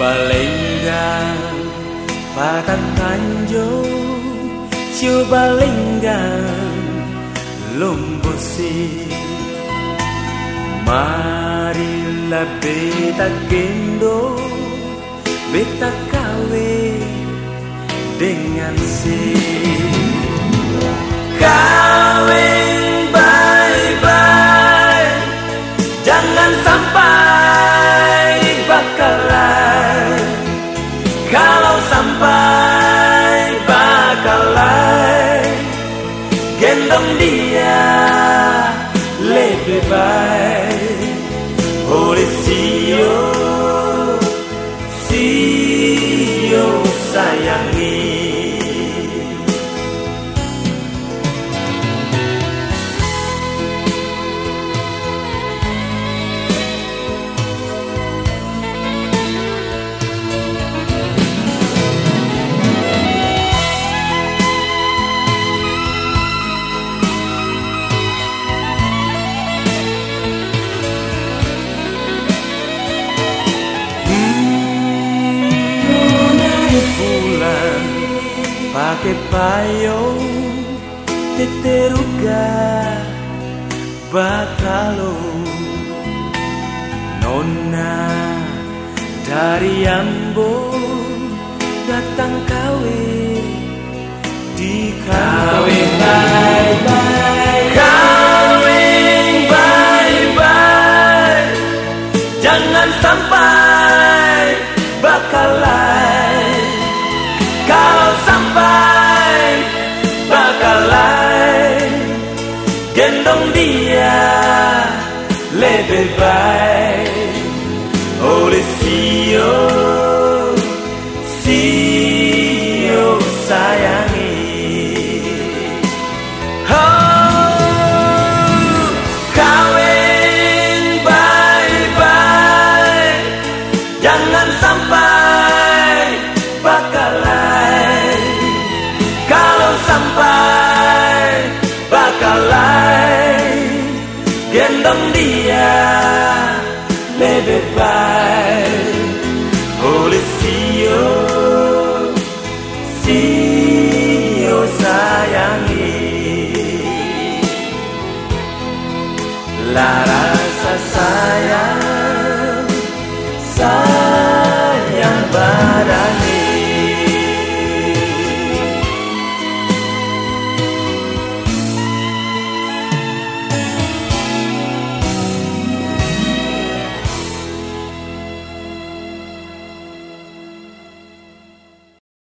và lấy ra. Và tan thành dấu chiều ba beta kendo beta kawe dengan si kau Maria, led me by Holy Spirit. Pakai payung teteruga bakalo nona dari Ambon datang kawin di kawin. Bye bye kawin bye bye jangan sampai bakalan kalau Colombia, le. gendong dia Lebih baik Oleh sio Sio sayangi. Lah rasa sayang Sayang